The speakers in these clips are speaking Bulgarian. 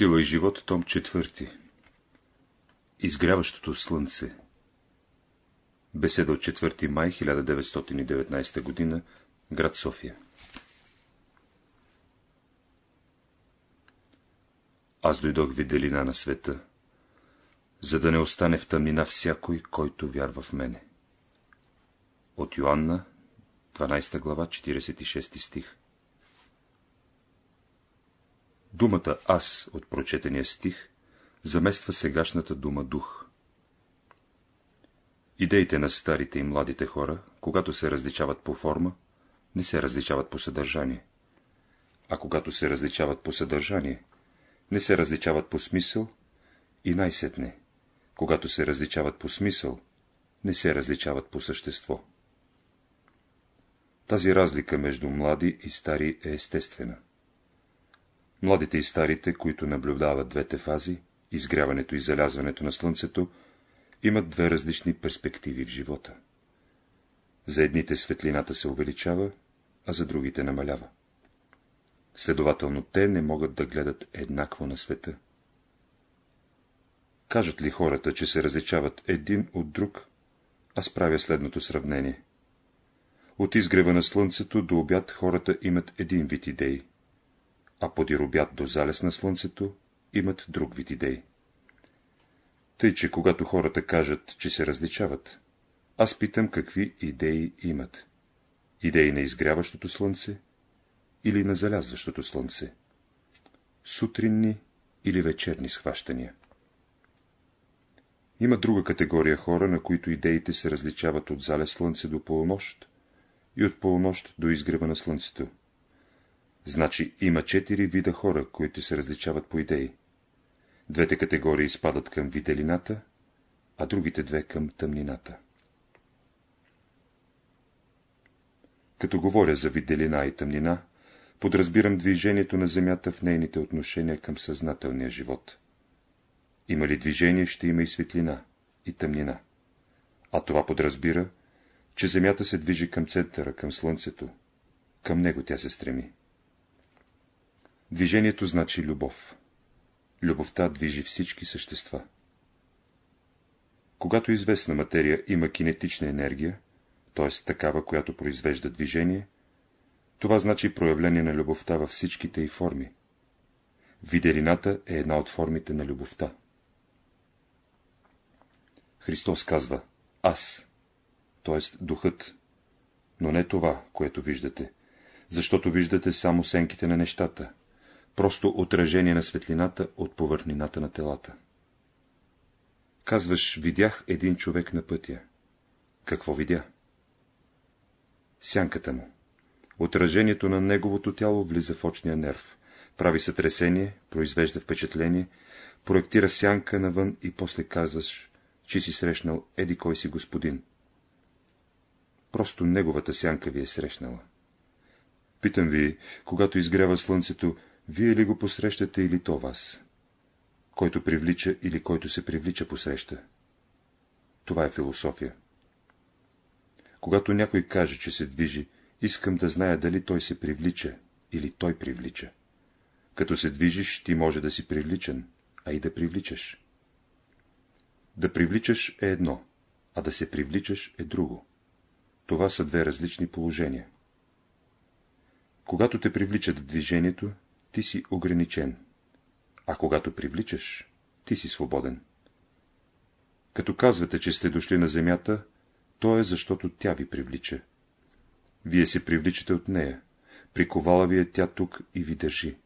Сила и живот, том 4. Изгряващото слънце. Беседа от 4 май 1919 г. Град София. Аз дойдох виделина на света, за да не остане в тъмнина всякой, който вярва в мене. От Йоанна, 12 глава, 46 стих. Думата аз от прочетения стих замества сегашната дума дух. Идеите на старите и младите хора, когато се различават по форма, не се различават по съдържание. А когато се различават по съдържание, не се различават по смисъл и най-сетне, когато се различават по смисъл, не се различават по същество. Тази разлика между млади и стари е естествена. Младите и старите, които наблюдават двете фази, изгряването и залязването на слънцето, имат две различни перспективи в живота. За едните светлината се увеличава, а за другите намалява. Следователно, те не могат да гледат еднакво на света. Кажат ли хората, че се различават един от друг, аз правя следното сравнение. От изгрева на слънцето до обяд хората имат един вид идеи, а подир обяд до залез на слънцето имат друг вид идеи. Тъй, че когато хората кажат, че се различават, аз питам какви идеи имат. Идеи на изгряващото слънце или на залязващото слънце. Сутринни или вечерни схващания. Има друга категория хора, на които идеите се различават от залез слънце до полунощ и от полунощ до изгрева на слънцето. Значи има четири вида хора, които се различават по идеи. Двете категории спадат към виделината, а другите две към тъмнината. Като говоря за виделина и тъмнина, подразбирам движението на Земята в нейните отношения към съзнателния живот. Има ли движение, ще има и светлина, и тъмнина. А това подразбира, че Земята се движи към центъра, към Слънцето. Към него тя се стреми. Движението значи любов. Любовта движи всички същества. Когато известна материя има кинетична енергия, т.е. такава, която произвежда движение, това значи проявление на любовта във всичките й форми. Виделината е една от формите на любовта. Христос казва «Аз», т.е. духът, но не това, което виждате, защото виждате само сенките на нещата, просто отражение на светлината от повърхнината на телата. Казваш, видях един човек на пътя. Какво видя? Сянката му. Отражението на неговото тяло влиза в очния нерв, прави сътресение, произвежда впечатление, проектира сянка навън и после казваш, че си срещнал еди кой си господин. Просто неговата сянка ви е срещнала. Питам ви, когато изгрява слънцето, вие ли го посрещате или то вас? Който привлича или който се привлича посреща? Това е философия. Когато някой каже, че се движи, искам да зная дали той се привлича или той привлича. Като се движиш, ти може да си привличан, а и да привличаш. Да привличаш е едно, а да се привличаш е друго. Това са две различни положения. Когато те привличат в движението, ти си ограничен, а когато привличаш, ти си свободен. Като казвате, че сте дошли на земята, то е защото тя ви привлича. Вие се привличате от нея, приковала ви е тя тук и ви държи.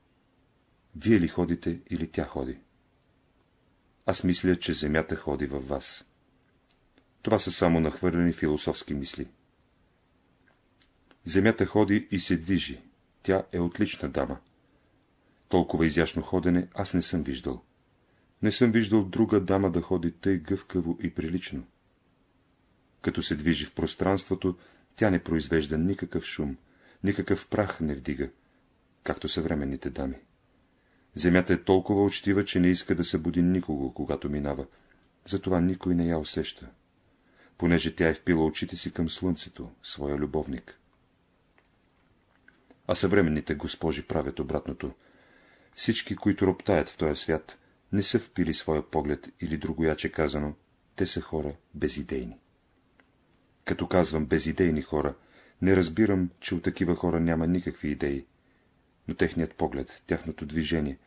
Вие ли ходите или тя ходи? Аз мисля, че земята ходи във вас. Това са само нахвърлени философски мисли. Земята ходи и се движи. Тя е отлична дама. Толкова изящно ходене аз не съм виждал. Не съм виждал друга дама да ходи тъй гъвкаво и прилично. Като се движи в пространството, тя не произвежда никакъв шум, никакъв прах не вдига, както съвременните дами. Земята е толкова учтива, че не иска да събуди никого, когато минава, затова никой не я усеща, понеже тя е впила очите си към слънцето, своя любовник. А съвременните госпожи правят обратното Всички, които роптаят в този свят, не са впили своя поглед или другояче казано, те са хора безидейни. Като казвам безидейни хора, не разбирам, че от такива хора няма никакви идеи, но техният поглед, тяхното движение,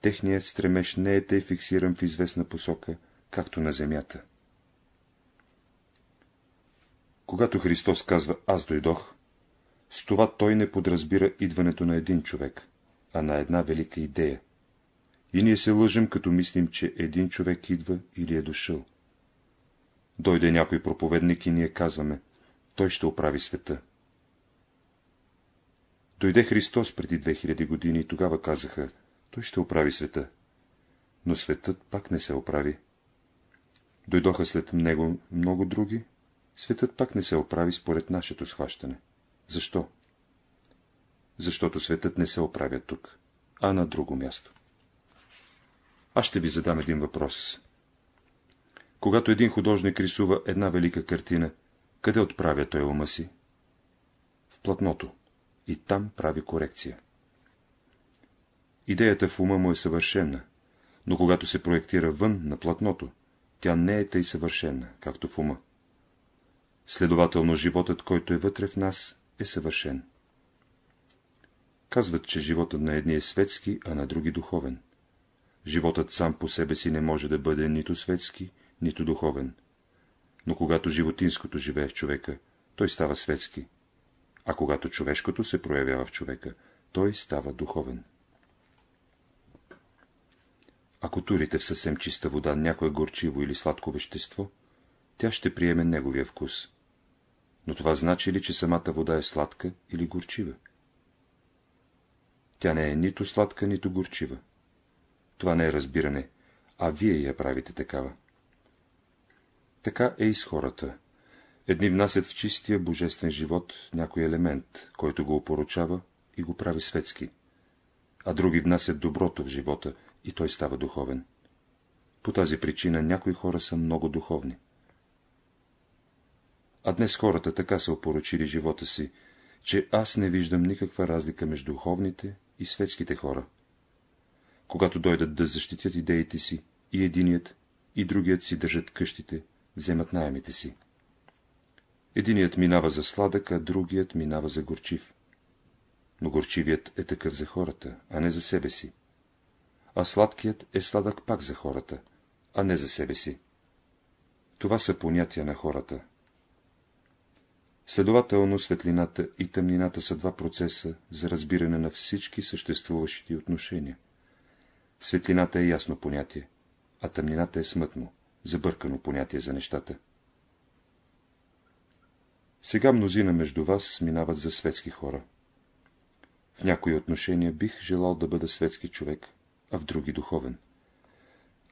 техният стремеж не е тъй фиксиран в известна посока, както на земята. Когато Христос казва «Аз дойдох», с това той не подразбира идването на един човек, а на една велика идея. И ние се лъжим, като мислим, че един човек идва или е дошъл. Дойде някой проповедник и ние казваме, той ще оправи света. Дойде Христос преди 2000 години и тогава казаха, той ще оправи света. Но светът пак не се оправи. Дойдоха след него много други, светът пак не се оправи според нашето схващане. Защо? Защото светът не се оправя тук, а на друго място. Аз ще ви задам един въпрос. Когато един художник рисува една велика картина, къде отправя той ума си? В платното. И там прави корекция. Идеята в ума му е съвършена, но когато се проектира вън на платното, тя не е тъй съвършена, както в ума. Следователно, животът, който е вътре в нас, е съвършен. Казват, че животът на едни е светски, а на други духовен. Животът сам по себе си не може да бъде нито светски, нито духовен. Но когато животинското живее в човека, той става светски, а когато човешкото се проявява в човека, той става духовен. Ако турите в съвсем чиста вода някое горчиво или сладко вещество, тя ще приеме неговия вкус. Но това значи ли, че самата вода е сладка или горчива? Тя не е нито сладка, нито горчива. Това не е разбиране, а вие я правите такава. Така е и с хората. Едни внасят в чистия божествен живот някой елемент, който го опоручава и го прави светски, а други внасят доброто в живота и той става духовен. По тази причина някои хора са много духовни. А днес хората така са опоручили живота си, че аз не виждам никаква разлика между духовните и светските хора. Когато дойдат да защитят идеите си, и единият, и другият си държат къщите, вземат найемите си. Единият минава за сладък, а другият минава за горчив. Но горчивият е такъв за хората, а не за себе си. А сладкият е сладък пак за хората, а не за себе си. Това са понятия на хората. Следователно, светлината и тъмнината са два процеса за разбиране на всички съществуващи отношения. Светлината е ясно понятие, а тъмнината е смътно, забъркано понятие за нещата. Сега мнозина между вас минават за светски хора. В някои отношения бих желал да бъда светски човек, а в други духовен.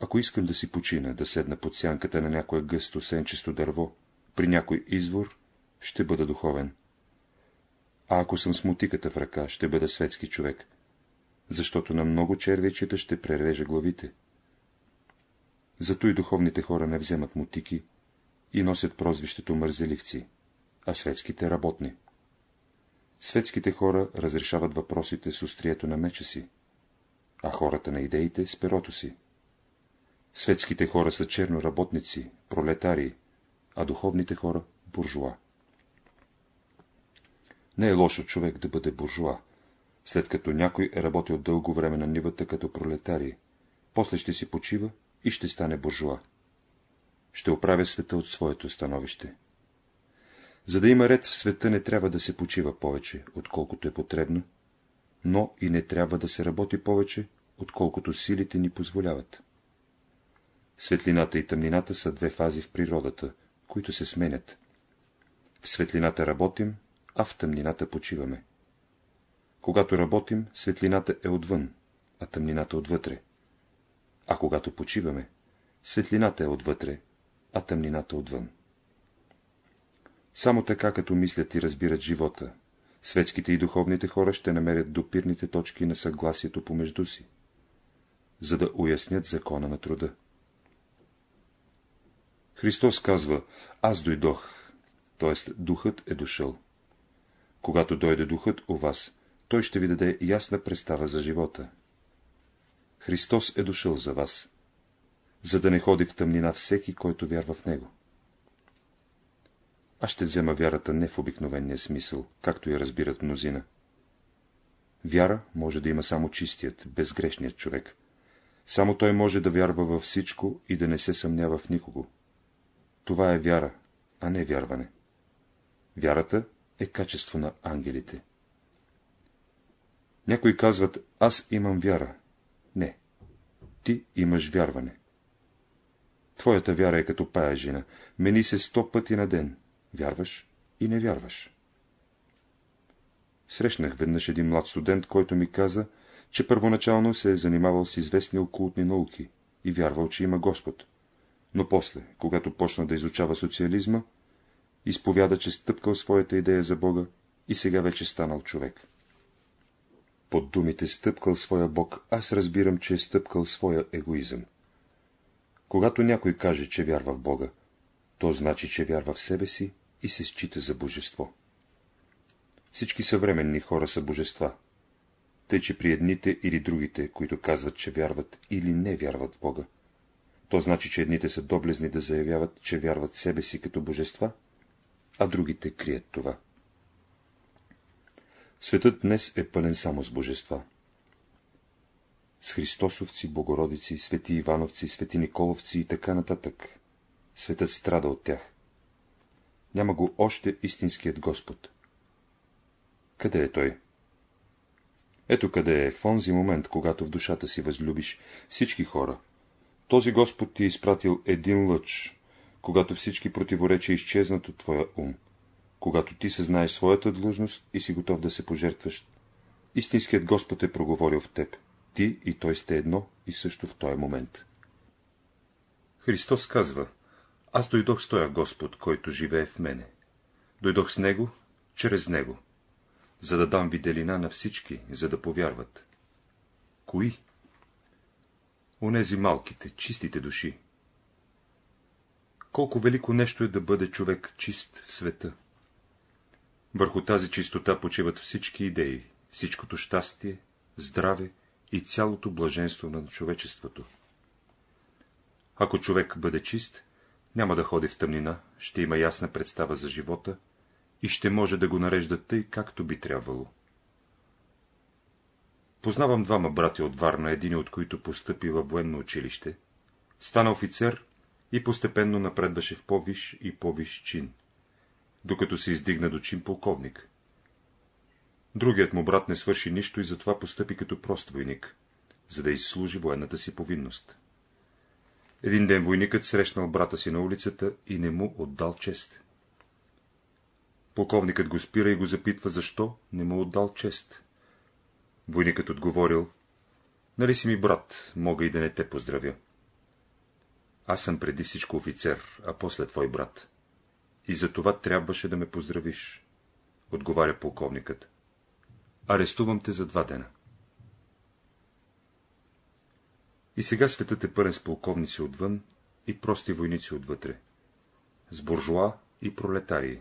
Ако искам да си почина, да седна под сянката на някое гъсто сенчесто дърво, при някой извор, ще бъда духовен. А ако съм с мутиката в ръка, ще бъда светски човек, защото на много червечета ще прережа главите. Зато и духовните хора не вземат мутики и носят прозвището мързеливци, а светските работни. Светските хора разрешават въпросите с острието на меча си, а хората на идеите с перото си. Светските хора са черноработници, пролетари, а духовните хора – буржуа. Не е лошо човек да бъде буржуа, след като някой е работил дълго време на нивата като пролетари, после ще си почива и ще стане буржуа. Ще оправя света от своето становище. За да има ред в света не трябва да се почива повече, отколкото е потребно, но и не трябва да се работи повече, отколкото силите ни позволяват. Светлината и тъмнината са две фази в природата, които се сменят. В светлината работим, а в тъмнината почиваме. Когато работим, светлината е отвън, а тъмнината отвътре. А когато почиваме, светлината е отвътре, а тъмнината отвън. Само така, като мислят и разбират живота, светските и духовните хора ще намерят допирните точки на съгласието помежду си, за да уяснят закона на труда. Христос казва, аз дойдох, т.е. духът е дошъл. Когато дойде духът у вас, той ще ви даде ясна представа за живота. Христос е дошъл за вас, за да не ходи в тъмнина всеки, който вярва в Него. Аз ще взема вярата не в обикновения смисъл, както я разбират мнозина. Вяра може да има само чистият, безгрешният човек. Само той може да вярва във всичко и да не се съмнява в никого. Това е вяра, а не вярване. Вярата е качество на ангелите. Някои казват, аз имам вяра. Не, ти имаш вярване. Твоята вяра е като пая жена, мени се сто пъти на ден, вярваш и не вярваш. Срещнах веднъж един млад студент, който ми каза, че първоначално се е занимавал с известни окултни науки и вярвал, че има Господ. Но после, когато почна да изучава социализма, изповяда, че стъпкал своята идея за Бога и сега вече станал човек. Под думите стъпкал своя Бог, аз разбирам, че е стъпкал своя егоизъм. Когато някой каже, че вярва в Бога, то значи, че вярва в себе си и се счита за божество. Всички съвременни хора са божества, тъй че при едните или другите, които казват, че вярват или не вярват в Бога, то значи, че едните са доблезни да заявяват, че вярват себе си като божества, а другите крият това. Светът днес е пълен само с божества. С Христосовци, Богородици, свети Ивановци, свети Николовци и така нататък. Светът страда от тях. Няма го още истинският Господ. Къде е той? Ето къде е, в онзи момент, когато в душата си възлюбиш всички хора. Този Господ ти е изпратил един лъч, когато всички противоречия изчезнат от твоя ум, когато ти съзнаеш своята длъжност и си готов да се пожертваш. Истинският Господ е проговорил в теб. Ти и той сте едно и също в този момент. Христос казва, аз дойдох с този Господ, който живее в мене. Дойдох с Него, чрез Него, за да дам виделина на всички, за да повярват. Кои? Онези малките, чистите души. Колко велико нещо е да бъде човек чист в света. Върху тази чистота почиват всички идеи, всичкото щастие, здраве и цялото блаженство на човечеството. Ако човек бъде чист, няма да ходи в тъмнина, ще има ясна представа за живота и ще може да го нарежда тъй, както би трябвало. Познавам двама брати от Варна, един от които постъпи във военно училище, стана офицер и постепенно напредваше в по-виш и по-виш чин, докато се издигна до чин полковник. Другият му брат не свърши нищо и затова постъпи като прост войник, за да изслужи военната си повинност. Един ден войникът срещнал брата си на улицата и не му отдал чест. Полковникът го спира и го запитва, защо не му отдал чест. Войникът отговорил, нали си ми брат, мога и да не те поздравя. Аз съм преди всичко офицер, а после твой брат. И за това трябваше да ме поздравиш, отговаря полковникът. Арестувам те за два дена. И сега светът е пълен с полковници отвън и прости войници отвътре, с буржуа и пролетарии,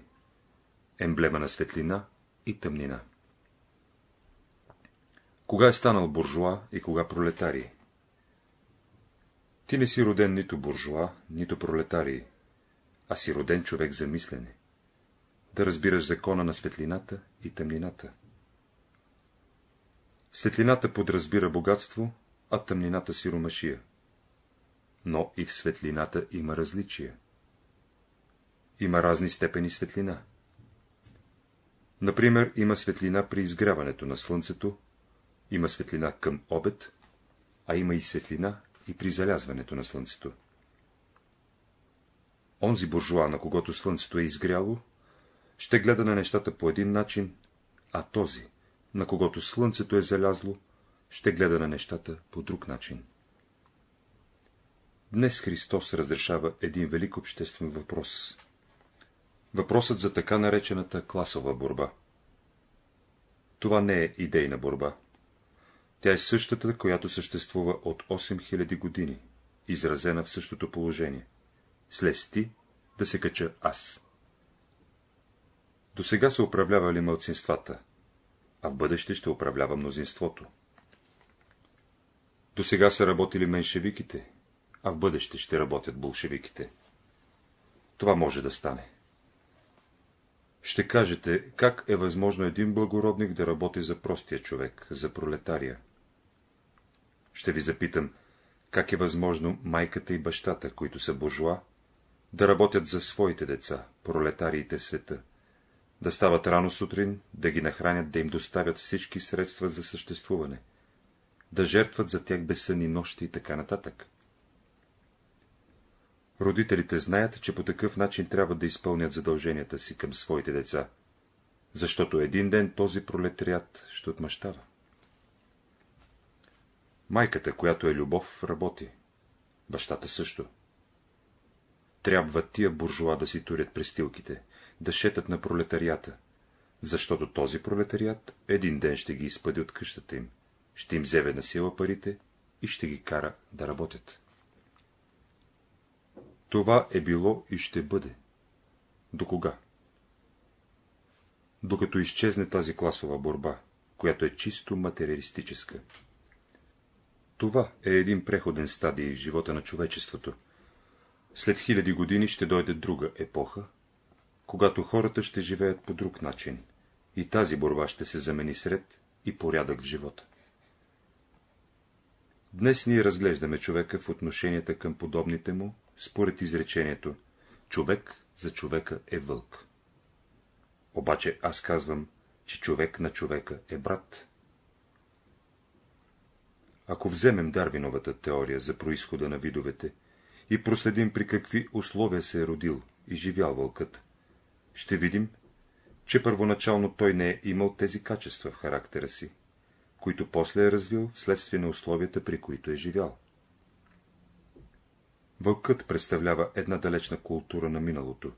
емблема на светлина и тъмнина. Кога е станал буржуа и кога пролетарии? Ти не си роден нито буржуа, нито пролетарии, а си роден човек за мислене, да разбираш закона на светлината и тъмнината. Светлината подразбира богатство, а тъмнината сиромашия. Но и в светлината има различия. Има разни степени светлина. Например, има светлина при изгряването на слънцето, има светлина към обед, а има и светлина и при залязването на слънцето. Онзи буржуа, на когото слънцето е изгряло, ще гледа на нещата по един начин, а този, на когото слънцето е залязло, ще гледа на нещата по друг начин. Днес Христос разрешава един велик обществен въпрос. Въпросът за така наречената класова борба. Това не е идейна борба. Тя е същата, която съществува от 8000 години, изразена в същото положение. Слез да се кача аз. До сега са управлявали мълцинствата, а в бъдеще ще управлява мнозинството. До сега са работили меншевиките, а в бъдеще ще работят болшевиките. Това може да стане. Ще кажете, как е възможно един благородник да работи за простия човек, за пролетария? Ще ви запитам, как е възможно майката и бащата, които са буржуа, да работят за своите деца, пролетариите в света, да стават рано сутрин, да ги нахранят, да им доставят всички средства за съществуване, да жертват за тях безсънни нощи и така нататък. Родителите знаят, че по такъв начин трябва да изпълнят задълженията си към своите деца, защото един ден този пролетариат ще отмъщава. Майката, която е любов, работи. Бащата също. Трябва тия буржуа да си турят престилките, да шетат на пролетарията, защото този пролетариат един ден ще ги изпъди от къщата им, ще им вземе на сила парите и ще ги кара да работят. Това е било и ще бъде. До кога? Докато изчезне тази класова борба, която е чисто материалистическа. Това е един преходен стадий в живота на човечеството. След хиляди години ще дойде друга епоха, когато хората ще живеят по друг начин, и тази борба ще се замени сред и порядък в живота. Днес ние разглеждаме човека в отношенията към подобните му, според изречението «Човек за човека е вълк». Обаче аз казвам, че човек на човека е брат. Ако вземем Дарвиновата теория за происхода на видовете и проследим при какви условия се е родил и живял вълкът, ще видим, че първоначално той не е имал тези качества в характера си, които после е развил вследствие на условията, при които е живял. Вълкът представлява една далечна култура на миналото,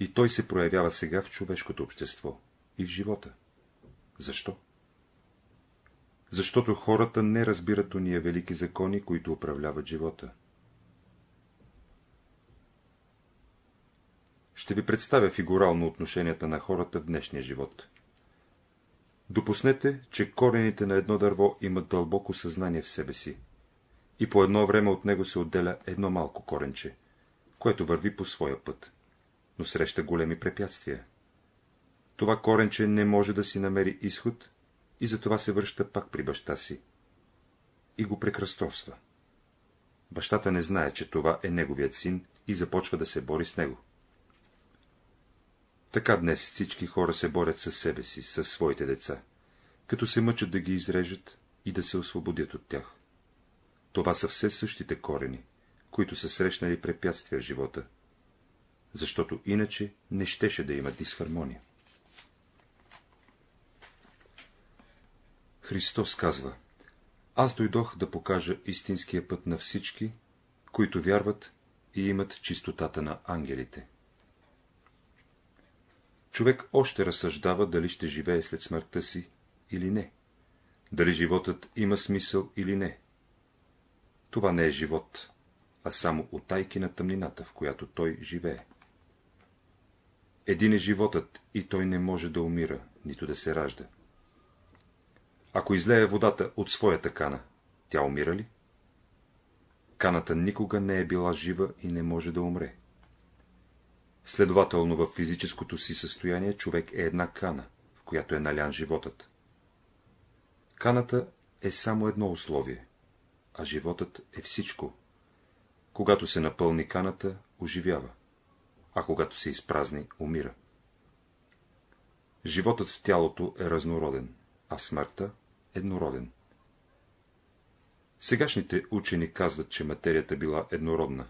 и той се проявява сега в човешкото общество и в живота. Защо? Защото хората не разбират уния велики закони, които управляват живота. Ще ви представя фигурално отношенията на хората в днешния живот. Допуснете, че корените на едно дърво имат дълбоко съзнание в себе си, и по едно време от него се отделя едно малко коренче, което върви по своя път, но среща големи препятствия. Това коренче не може да си намери изход и затова се връща пак при баща си и го прекръстосва. Бащата не знае, че това е неговият син и започва да се бори с него. Така днес всички хора се борят със себе си, със своите деца, като се мъчат да ги изрежат и да се освободят от тях. Това са все същите корени, които са срещнали препятствия в живота, защото иначе не щеше да има дисхармония. Христос казва, аз дойдох да покажа истинския път на всички, които вярват и имат чистотата на ангелите. Човек още разсъждава, дали ще живее след смъртта си или не, дали животът има смисъл или не. Това не е живот, а само отайки на тъмнината, в която той живее. Един е животът и той не може да умира, нито да се ражда. Ако излее водата от своята кана, тя умира ли? Каната никога не е била жива и не може да умре. Следователно, в физическото си състояние човек е една кана, в която е налян животът. Каната е само едно условие, а животът е всичко. Когато се напълни каната, оживява, а когато се изпразни, умира. Животът в тялото е разнороден, а смъртта – еднороден. Сегашните учени казват, че материята била еднородна.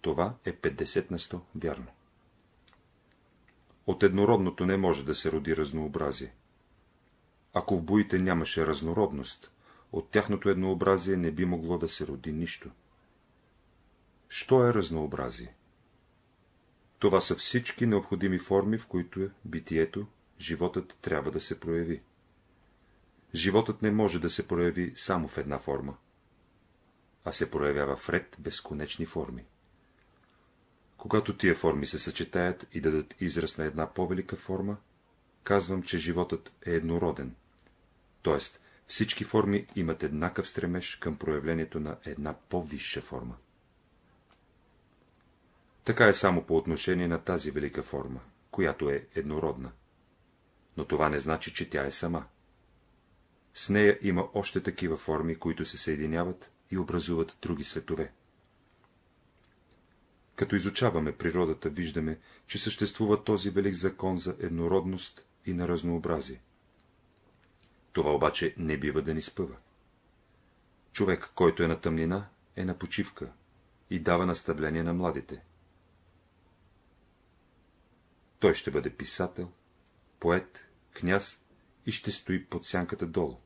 Това е 50 на 100 вярно. От еднородното не може да се роди разнообразие. Ако в боите нямаше разнородност, от тяхното еднообразие не би могло да се роди нищо. Що е разнообразие? Това са всички необходими форми, в които е битието, животът трябва да се прояви. Животът не може да се прояви само в една форма, а се проявява в ред безконечни форми. Когато тия форми се съчетаят и дадат израз на една по-велика форма, казвам, че животът е еднороден, т.е. всички форми имат еднакъв стремеж към проявлението на една по-висша форма. Така е само по отношение на тази велика форма, която е еднородна. Но това не значи, че тя е сама. С нея има още такива форми, които се съединяват и образуват други светове. Като изучаваме природата, виждаме, че съществува този велик закон за еднородност и на разнообразие. Това обаче не бива да ни спъва. Човек, който е на тъмнина, е на почивка и дава наставление на младите. Той ще бъде писател, поет, княз и ще стои под сянката долу.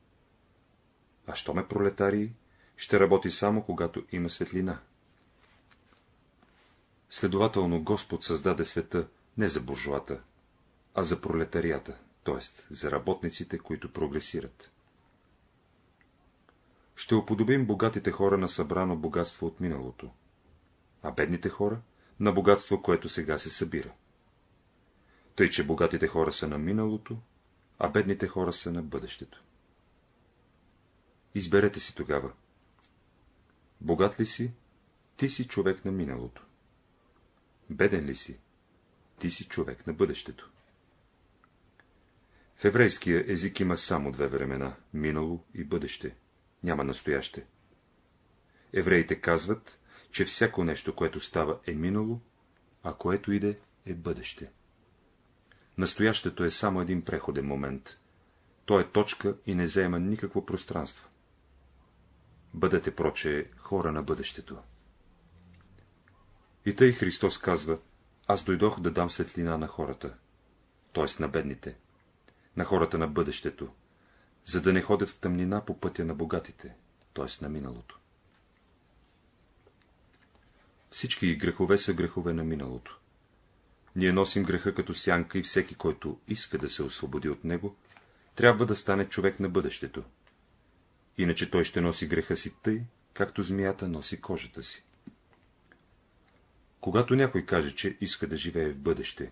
А що ме пролетарии, ще работи само, когато има светлина. Следователно Господ създаде света не за буржуата, а за пролетарията, т.е. за работниците, които прогресират. Ще уподобим богатите хора на събрано богатство от миналото, а бедните хора на богатство, което сега се събира. Тъй, че богатите хора са на миналото, а бедните хора са на бъдещето. Изберете си тогава. Богат ли си, ти си човек на миналото. Беден ли си, ти си човек на бъдещето. В еврейския език има само две времена — минало и бъдеще. Няма настояще. Евреите казват, че всяко нещо, което става, е минало, а което иде, е бъдеще. Настоящето е само един преходен момент. То е точка и не заема никакво пространство. Бъдете, проче, хора на бъдещето. И тъй Христос казва, аз дойдох да дам светлина на хората, т.е. на бедните, на хората на бъдещето, за да не ходят в тъмнина по пътя на богатите, т.е. на миналото. Всички грехове са грехове на миналото. Ние носим греха като сянка и всеки, който иска да се освободи от него, трябва да стане човек на бъдещето. Иначе той ще носи греха си тъй, както змията носи кожата си. Когато някой каже, че иска да живее в бъдеще,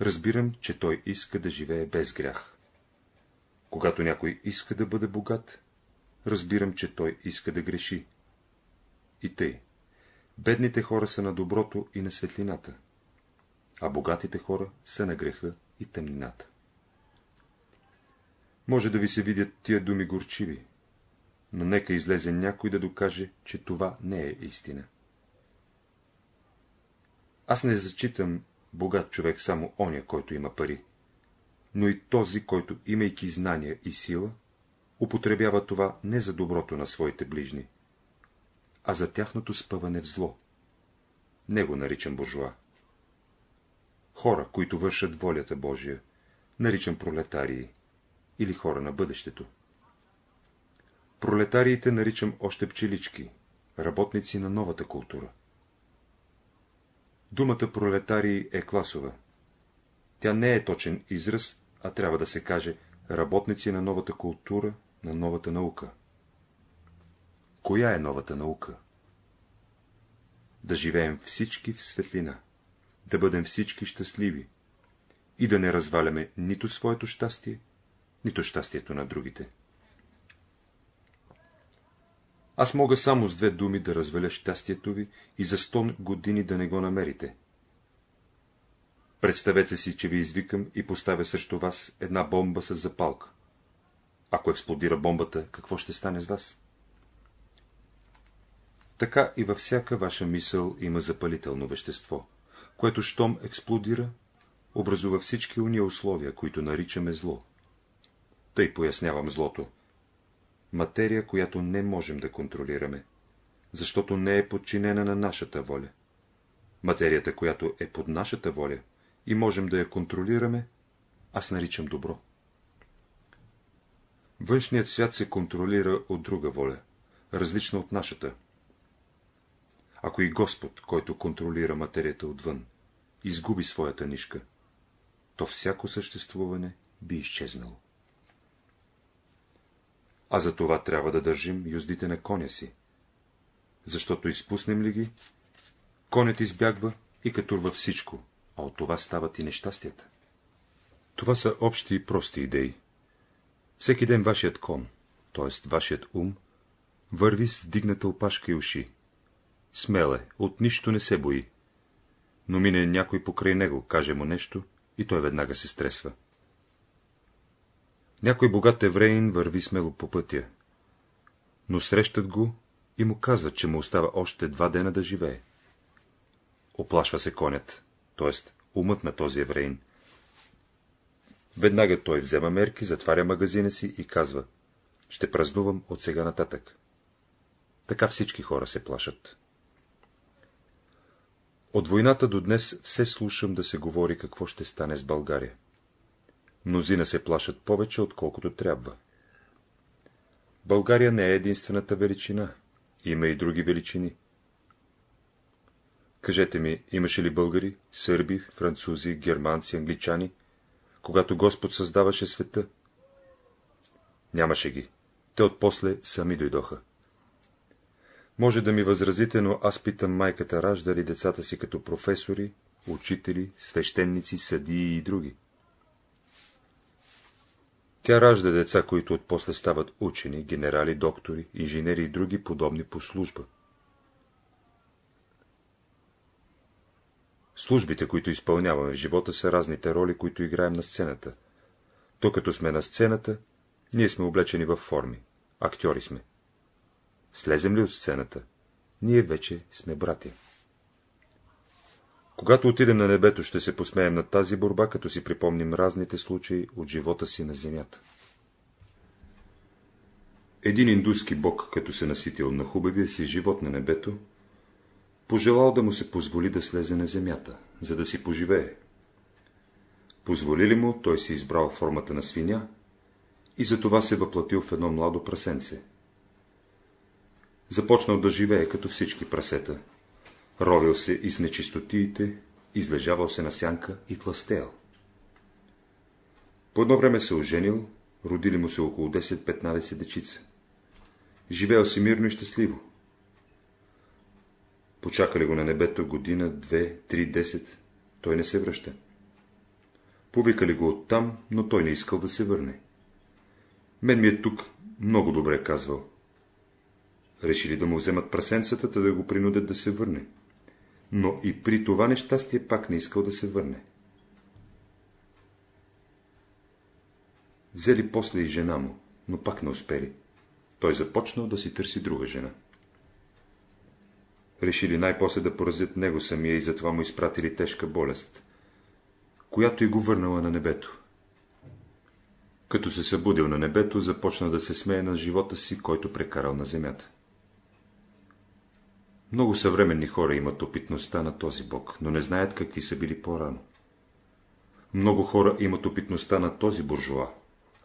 разбирам, че той иска да живее без грях. Когато някой иска да бъде богат, разбирам, че той иска да греши. И тъй. Бедните хора са на доброто и на светлината, а богатите хора са на греха и тъмнината. Може да ви се видят тия думи горчиви, но нека излезе някой да докаже, че това не е истина. Аз не зачитам богат човек само оня, който има пари, но и този, който, имайки знания и сила, употребява това не за доброто на своите ближни, а за тяхното спъване в зло. Не го наричам буржуа. Хора, които вършат волята Божия, наричам пролетарии или хора на бъдещето. Пролетариите наричам още пчелички, работници на новата култура. Думата пролетарии е класова. Тя не е точен израз, а трябва да се каже работници на новата култура, на новата наука. Коя е новата наука? Да живеем всички в светлина, да бъдем всички щастливи и да не разваляме нито своето щастие, нито щастието на другите. Аз мога само с две думи да разваля щастието ви и за сто години да не го намерите. Представете си, че ви извикам и поставя срещу вас една бомба с запалка. Ако експлодира бомбата, какво ще стане с вас? Така и във всяка ваша мисъл има запалително вещество, което щом експлодира, образува всички уния условия, които наричаме зло. Тъй пояснявам злото материя, която не можем да контролираме, защото не е подчинена на нашата воля. Материята, която е под нашата воля и можем да я контролираме, аз наричам добро. Външният свят се контролира от друга воля, различна от нашата. Ако и Господ, който контролира материята отвън, изгуби своята нишка, то всяко съществуване би изчезнало а за това трябва да държим юздите на коня си. Защото изпуснем ли ги, конят избягва и катурва всичко, а от това стават и нещастията. Това са общи и прости идеи. Всеки ден вашият кон, т.е. вашият ум, върви с дигната опашка и уши. Смел е, от нищо не се бои. Но мине някой покрай него, каже му нещо, и той веднага се стресва. Някой богат евреин върви смело по пътя, но срещат го и му казват, че му остава още два дена да живее. Оплашва се конят, т.е. умът на този евреин. Веднага той взема мерки, затваря магазина си и казва, ще празнувам от сега нататък. Така всички хора се плашат. От войната до днес все слушам да се говори какво ще стане с България. Мнозина се плашат повече, отколкото трябва. България не е единствената величина. Има и други величини. Кажете ми, имаше ли българи, сърби, французи, германци, англичани, когато Господ създаваше света? Нямаше ги. Те отпосле сами дойдоха. Може да ми възразите, но аз питам майката, ражда ли децата си като професори, учители, свещеници, съдии и други. Тя ражда деца, които отпосле стават учени, генерали, доктори, инженери и други подобни по служба. Службите, които изпълняваме в живота, са разните роли, които играем на сцената. То като сме на сцената, ние сме облечени във форми. Актьори сме. Слезем ли от сцената, ние вече сме братя. Когато отидем на небето, ще се посмеем на тази борба, като си припомним разните случаи от живота си на земята. Един индуски бог, като се наситил на хубавия си живот на небето, пожелал да му се позволи да слезе на земята, за да си поживее. Позволили му, той си избрал формата на свиня и затова се въплатил в едно младо прасенце. Започнал да живее като всички прасета, ровил се из нечистотиите, излежавал се на сянка и тластеял. По едно време се оженил, родили му се около 10-15 дечица. Живеел си мирно и щастливо. Почакали го на небето година, две, три, десет, той не се връща. Повикали го оттам, но той не искал да се върне. Мен ми е тук много добре казвал. Решили да му вземат прасенцата, да го принудят да се върне но и при това нещастие пак не искал да се върне. Взели после и жена му, но пак не успели. Той започнал да си търси друга жена. Решили най-после да поразят него самия и затова му изпратили тежка болест, която и го върнала на небето. Като се събудил на небето, започна да се смее на живота си, който прекарал на земята. Много съвременни хора имат опитността на този бог, но не знаят какви са били по-рано. Много хора имат опитността на този буржуа,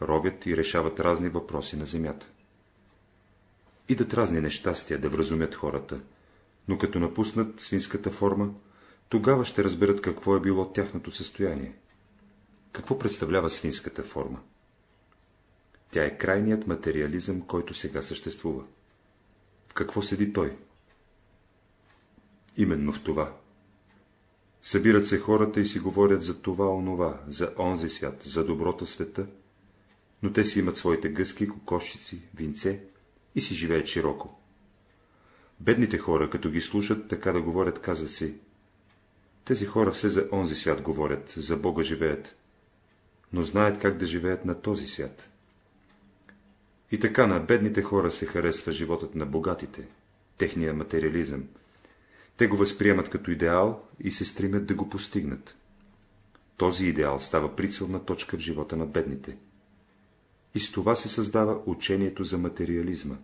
ровят и решават разни въпроси на земята. И да разни нещастия да вразумят хората, но като напуснат свинската форма, тогава ще разберат какво е било тяхното състояние. Какво представлява свинската форма? Тя е крайният материализъм, който сега съществува. В какво седи той? Именно в това. Събират се хората и си говорят за това онова, за онзи свят, за доброто света, но те си имат своите гъски, кокошчици, винце и си живеят широко. Бедните хора, като ги слушат така да говорят, казват си, тези хора все за онзи свят говорят, за Бога живеят, но знаят как да живеят на този свят. И така на бедните хора се харесва животът на богатите, техния материализъм, те го възприемат като идеал и се стремят да го постигнат. Този идеал става прицелна точка в живота на бедните. И с това се създава учението за материализма.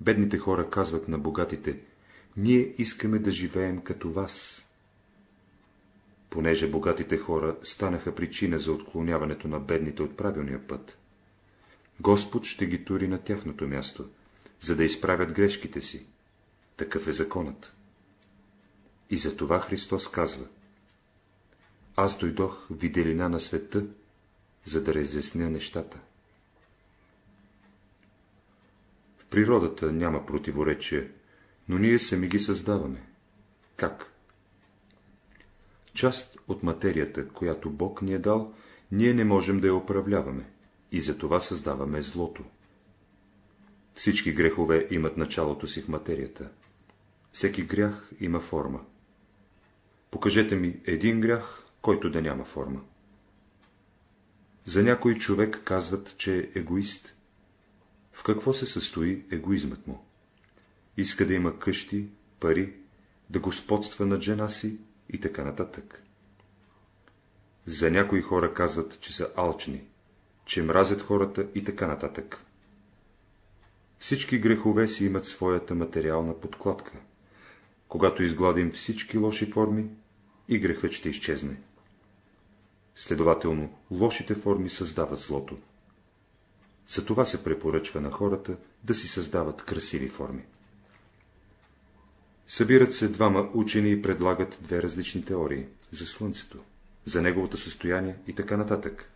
Бедните хора казват на богатите, ние искаме да живеем като вас. Понеже богатите хора станаха причина за отклоняването на бедните от правилния път, Господ ще ги тури на тяхното място, за да изправят грешките си. Такъв е законът. И за това Христос казва Аз дойдох виделина на света, за да разясня нещата. В природата няма противоречие, но ние сами ги създаваме. Как? Част от материята, която Бог ни е дал, ние не можем да я управляваме и затова създаваме злото. Всички грехове имат началото си в материята. Всеки грях има форма. Покажете ми един грях, който да няма форма. За някой човек казват, че е егоист. В какво се състои егоизмът му? Иска да има къщи, пари, да господства над жена си и така нататък. За някои хора казват, че са алчни, че мразят хората и така нататък. Всички грехове си имат своята материална подкладка. Когато изгладим всички лоши форми, и грехът ще изчезне. Следователно, лошите форми създават злото. За това се препоръчва на хората да си създават красиви форми. Събират се двама учени и предлагат две различни теории за Слънцето, за неговото състояние и така нататък.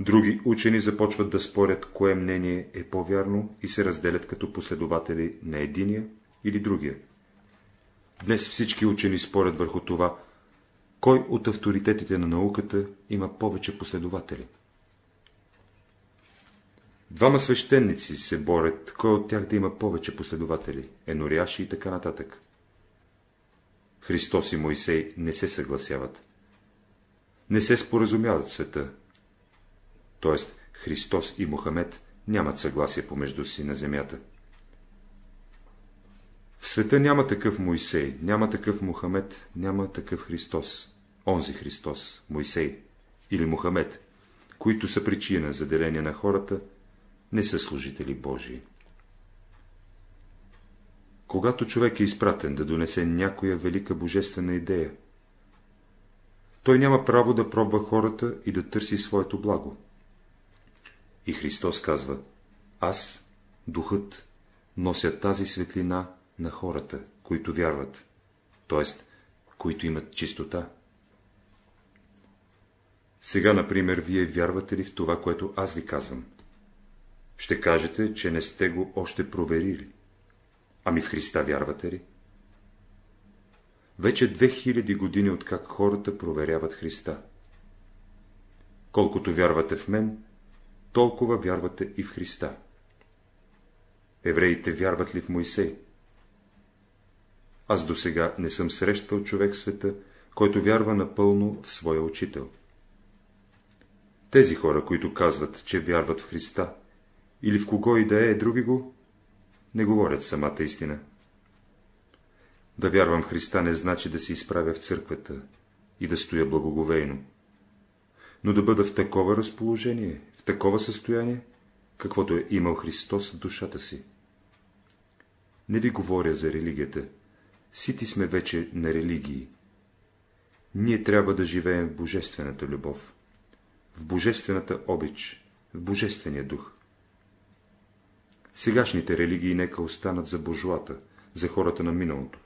Други учени започват да спорят, кое мнение е по-вярно и се разделят като последователи на единия или другия. Днес всички учени спорят върху това, кой от авторитетите на науката има повече последователи. Двама свещеници се борят, кой от тях да има повече последователи, еноряши и така нататък. Христос и Моисей не се съгласяват. Не се споразумяват света. Тоест, Христос и Мохамед нямат съгласие помежду си на земята. В света няма такъв Моисей, няма такъв Мухамед, няма такъв Христос, онзи Христос, Моисей или Мухамед, които са причина за деление на хората, не са служители Божии. Когато човек е изпратен да донесе някоя велика божествена идея, той няма право да пробва хората и да търси своето благо. И Христос казва, аз, духът, нося тази светлина на хората, които вярват, т.е. които имат чистота. Сега, например, вие вярвате ли в това, което аз ви казвам? Ще кажете, че не сте го още проверили. Ами в Христа вярвате ли? Вече 2000 години откак хората проверяват Христа. Колкото вярвате в мен, толкова вярвате и в Христа. Евреите вярват ли в Моисей? Аз до сега не съм срещал човек света, който вярва напълно в своя учител. Тези хора, които казват, че вярват в Христа, или в кого и да е други го, не говорят самата истина. Да вярвам в Христа не значи да се изправя в църквата и да стоя благоговейно, но да бъда в такова разположение, в такова състояние, каквото е имал Христос в душата си. Не ви говоря за религията, Сити сме вече на религии. Ние трябва да живеем в божествената любов, в божествената обич, в божествения дух. Сегашните религии нека останат за божуата, за хората на миналото,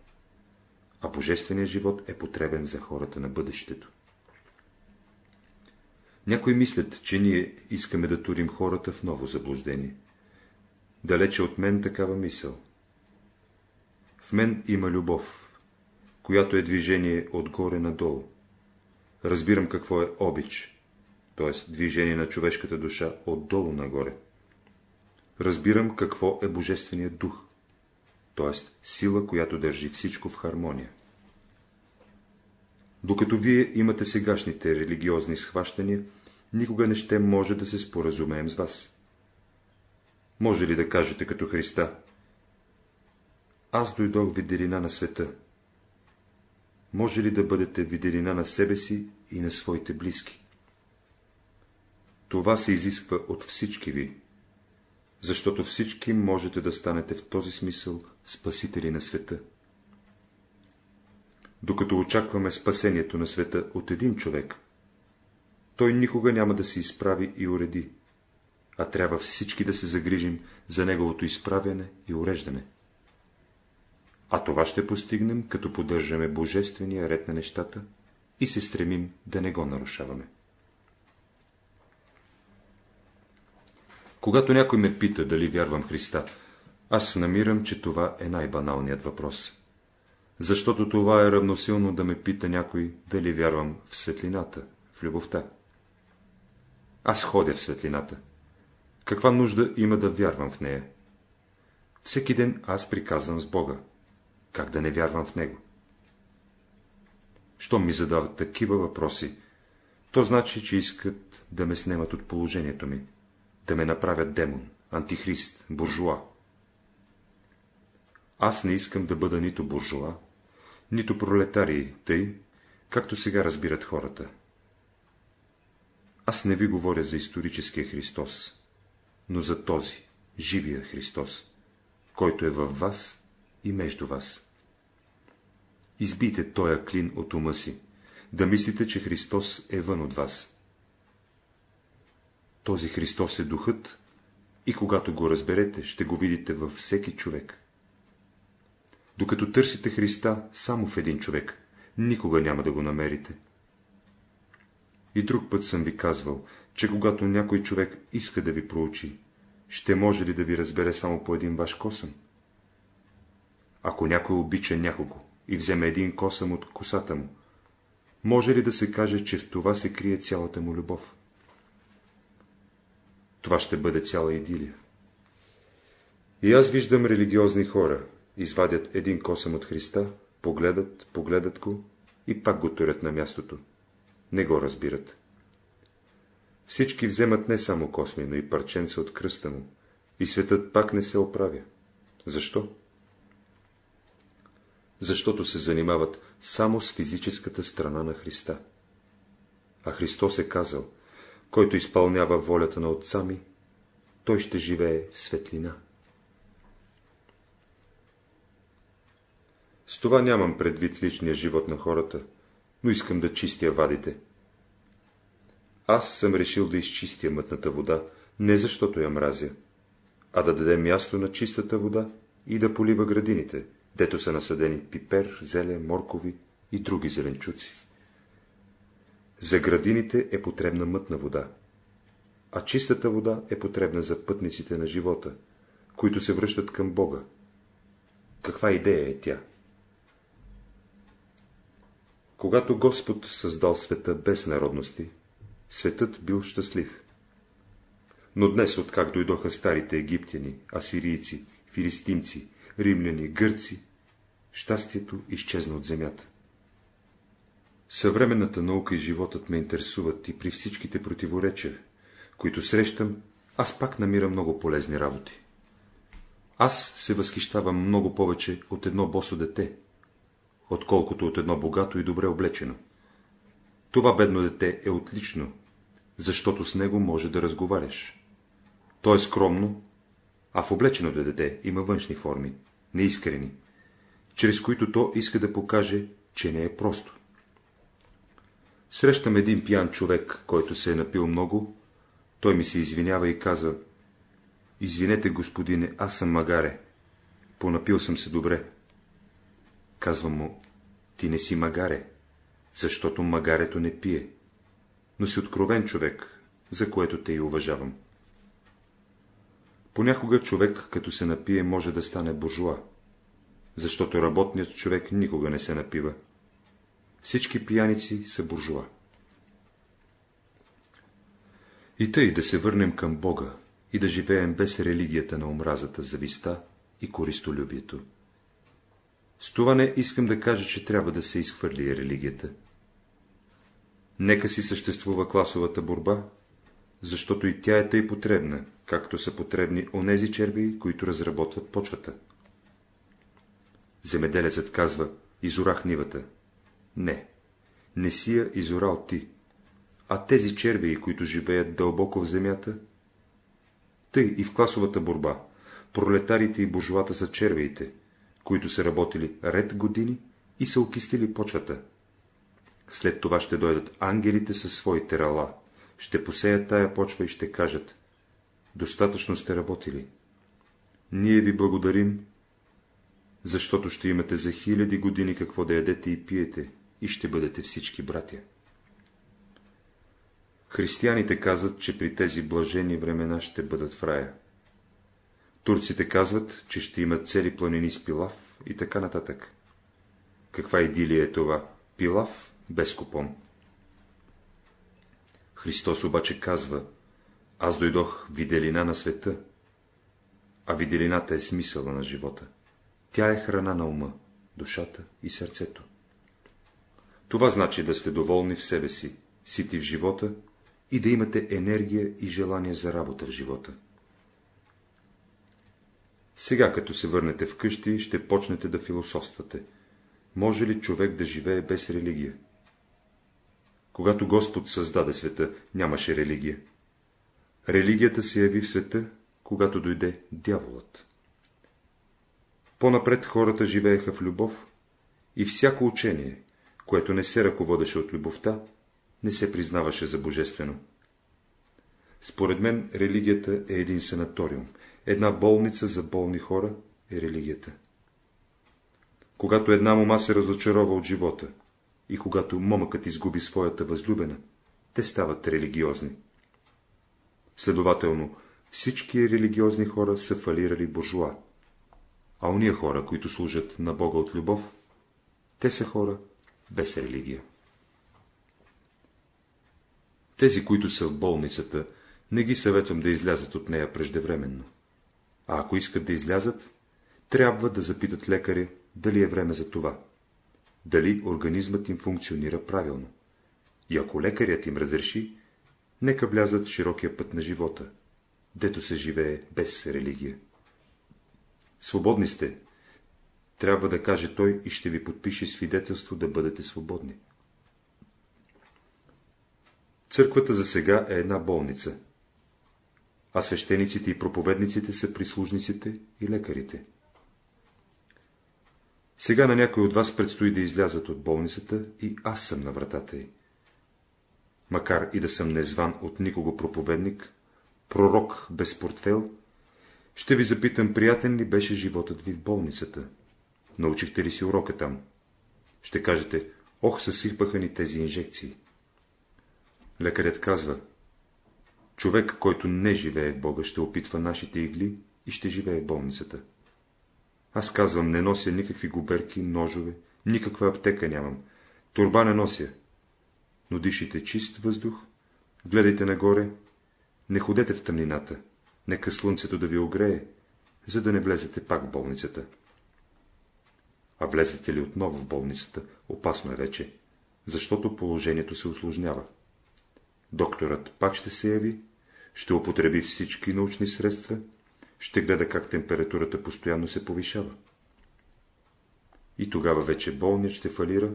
а божественият живот е потребен за хората на бъдещето. Някои мислят, че ние искаме да турим хората в ново заблуждение. Далече от мен такава мисъл. В мен има любов, която е движение отгоре надолу. Разбирам какво е обич, т.е. движение на човешката душа отдолу нагоре. Разбирам какво е Божественият дух, т.е. сила, която държи всичко в хармония. Докато вие имате сегашните религиозни схващания, никога не ще може да се споразумеем с вас. Може ли да кажете като Христа, аз дойдох виделина на света. Може ли да бъдете виделина на себе си и на своите близки? Това се изисква от всички ви, защото всички можете да станете в този смисъл спасители на света. Докато очакваме спасението на света от един човек, той никога няма да се изправи и уреди, а трябва всички да се загрижим за неговото изправяне и уреждане. А това ще постигнем, като поддържаме божествения ред на нещата и се стремим да не го нарушаваме. Когато някой ме пита дали вярвам Христа, аз намирам, че това е най-баналният въпрос. Защото това е равносилно да ме пита някой дали вярвам в светлината, в любовта. Аз ходя в светлината. Каква нужда има да вярвам в нея? Всеки ден аз приказвам с Бога. Как да не вярвам в Него? Щом ми задават такива въпроси, то значи, че искат да ме снемат от положението ми, да ме направят демон, антихрист, буржуа. Аз не искам да бъда нито буржуа, нито пролетарии, тъй, както сега разбират хората. Аз не ви говоря за историческия Христос, но за този, живия Христос, който е във вас и между вас. Избийте тоя клин от ума си, да мислите, че Христос е вън от вас. Този Христос е духът и когато го разберете, ще го видите във всеки човек. Докато търсите Христа само в един човек, никога няма да го намерите. И друг път съм ви казвал, че когато някой човек иска да ви проучи, ще може ли да ви разбере само по един ваш косъм? Ако някой обича някого и вземе един косъм от косата му, може ли да се каже, че в това се крие цялата му любов? Това ще бъде цяла идилия. И аз виждам религиозни хора, извадят един косъм от Христа, погледат, погледат го и пак го турят на мястото. Не го разбират. Всички вземат не само косми, но и парченца от кръста му, и светът пак не се оправя. Защо? Защото се занимават само с физическата страна на Христа. А Христос е казал, който изпълнява волята на Отца ми, той ще живее в светлина. С това нямам предвид личния живот на хората, но искам да чистя вадите. Аз съм решил да изчистя мътната вода, не защото я мразя, а да даде място на чистата вода и да полива градините, дето са насъдени пипер, зелен, моркови и други зеленчуци. За градините е потребна мътна вода, а чистата вода е потребна за пътниците на живота, които се връщат към Бога. Каква идея е тя? Когато Господ създал света без народности, светът бил щастлив. Но днес, откак дойдоха старите египтяни, асирийци, филистимци, римляни, гърци, щастието изчезна от земята. Съвременната наука и животът ме интересуват и при всичките противоречия, които срещам, аз пак намирам много полезни работи. Аз се възхищавам много повече от едно босо дете, отколкото от едно богато и добре облечено. Това бедно дете е отлично, защото с него може да разговаряш. То е скромно, а в облеченото дете има външни форми, неискрени, чрез които то иска да покаже, че не е просто. Срещам един пиян човек, който се е напил много, той ми се извинява и казва, Извинете, господине, аз съм магаре, понапил съм се добре. Казвам му, ти не си магаре, защото магарето не пие, но си откровен човек, за което те и уважавам. Понякога човек, като се напие, може да стане буржуа, защото работният човек никога не се напива. Всички пияници са буржуа. И тъй да се върнем към Бога и да живеем без религията на омразата, зависта и користолюбието. С това не искам да кажа, че трябва да се изхвърли религията. Нека си съществува класовата борба, защото и тя е тъй потребна, както са потребни онези черви, които разработват почвата. Земеделецът казва, изорах нивата. Не, не си я изорал ти, а тези черви, които живеят дълбоко в земята. Тъй и в класовата борба, пролетарите и буржуата са червиите, които са работили ред години и са окистили почвата. След това ще дойдат ангелите със своите рала, ще посеят тая почва и ще кажат Достатъчно сте работили. Ние ви благодарим, защото ще имате за хиляди години какво да ядете и пиете и ще бъдете всички братя. Християните казват, че при тези блажени времена ще бъдат в рая. Турците казват, че ще имат цели планини с пилав и така нататък. Каква идилия е това? Пилав без купон. Христос обаче казва, аз дойдох виделина на света. а виделината е смисъла на живота. Тя е храна на ума, душата и сърцето. Това значи да сте доволни в себе си, сити в живота и да имате енергия и желание за работа в живота. Сега, като се върнете вкъщи, ще почнете да философствате. Може ли човек да живее без религия? Когато Господ създаде света, нямаше религия. Религията се яви в света, когато дойде дяволът. По-напред хората живееха в любов и всяко учение, което не се ръководеше от любовта, не се признаваше за божествено. Според мен религията е един санаториум, една болница за болни хора е религията. Когато една мома се разочарова от живота и когато момъкът изгуби своята възлюбена, те стават религиозни. Следователно, всички религиозни хора са фалирали буржуа, а уния хора, които служат на Бога от любов, те са хора без религия. Тези, които са в болницата, не ги съветвам да излязат от нея преждевременно. А ако искат да излязат, трябва да запитат лекаря, дали е време за това. Дали организмът им функционира правилно. И ако лекарят им разреши, нека влязат в широкия път на живота, дето се живее без религия. Свободни сте, трябва да каже той и ще ви подпише свидетелство да бъдете свободни. Църквата за сега е една болница, а свещениците и проповедниците са прислужниците и лекарите. Сега на някой от вас предстои да излязат от болницата и аз съм на вратата й. Макар и да съм незван от никого проповедник, пророк без портфел, ще ви запитам, приятен ли беше животът ви в болницата? Научихте ли си урока там? Ще кажете, ох, съсипаха ни тези инжекции. Лекарят казва, човек, който не живее в Бога, ще опитва нашите игли и ще живее в болницата. Аз казвам, не нося никакви губерки, ножове, никаква аптека нямам, турба не нося, но дишите чист въздух, гледайте нагоре, не ходете в тъмнината, нека слънцето да ви огрее, за да не влезете пак в болницата. А влезете ли отново в болницата, опасно е вече, защото положението се осложнява. Докторът пак ще се яви, ще употреби всички научни средства, ще гледа как температурата постоянно се повишава. И тогава вече болният ще фалира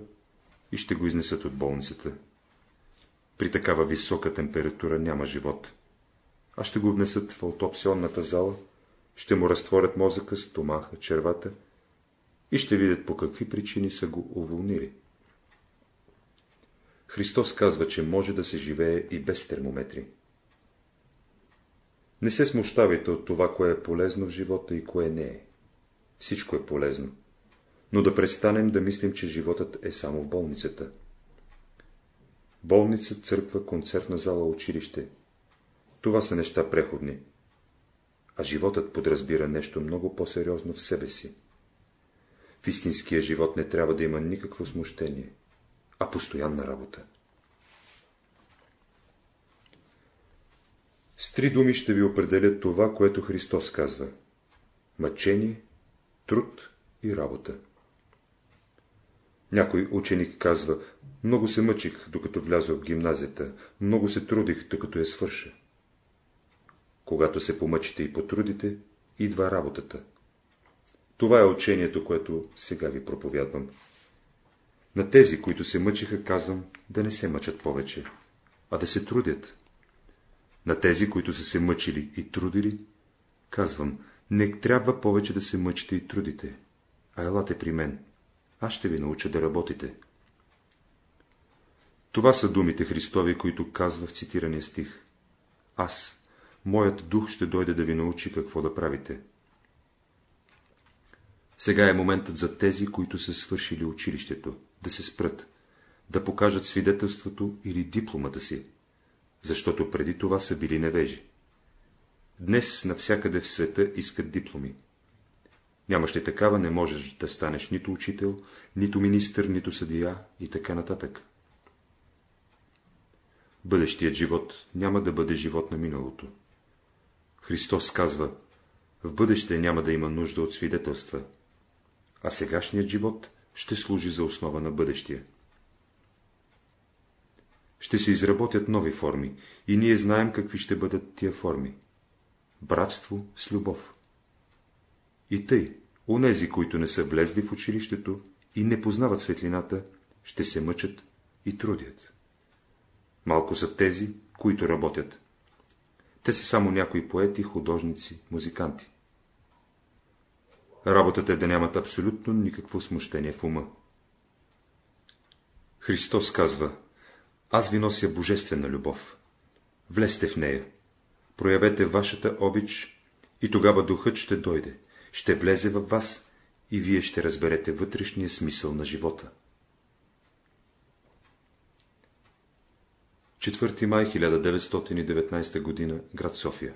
и ще го изнесат от болницата. При такава висока температура няма живот. А ще го внесат в аутопсионната зала, ще му разтворят мозъка, стомаха, червата и ще видят по какви причини са го уволнили. Христос казва, че може да се живее и без термометри. Не се смущавайте от това, кое е полезно в живота и кое не е. Всичко е полезно. Но да престанем да мислим, че животът е само в болницата. Болница, църква, концертна зала, училище. Това са неща преходни. А животът подразбира нещо много по-сериозно в себе си. В истинския живот не трябва да има никакво смущение, а постоянна работа. С три думи ще ви определят това, което Христос казва. Мъчение, труд и работа. Някой ученик казва, много се мъчих, докато влязох в гимназията, много се трудих, докато я свърша. Когато се помъчите и потрудите, идва работата. Това е учението, което сега ви проповядвам. На тези, които се мъчиха, казвам да не се мъчат повече, а да се трудят. На тези, които са се мъчили и трудили, казвам, не трябва повече да се мъчите и трудите, а елате при мен. Аз ще ви науча да работите. Това са думите Христови, които казва в цитирания стих. Аз, моят дух ще дойде да ви научи какво да правите. Сега е моментът за тези, които са свършили училището, да се спрат, да покажат свидетелството или дипломата си, защото преди това са били невежи. Днес навсякъде в света искат дипломи. Нямаш ли такава, не можеш да станеш нито учител, нито министър, нито съдия и така нататък. Бъдещият живот няма да бъде живот на миналото. Христос казва, В бъдеще няма да има нужда от свидетелства, а сегашният живот ще служи за основа на бъдещия. Ще се изработят нови форми и ние знаем какви ще бъдат тия форми. Братство с любов. И тъй, онези, които не са влезли в училището и не познават светлината, ще се мъчат и трудят. Малко са тези, които работят. Те са само някои поети, художници, музиканти. Работата е да нямат абсолютно никакво смущение в ума. Христос казва, аз ви нося божествена любов. Влезте в нея, проявете вашата обич и тогава духът ще дойде, ще влезе във вас и вие ще разберете вътрешния смисъл на живота. 4 май 1919 г. град София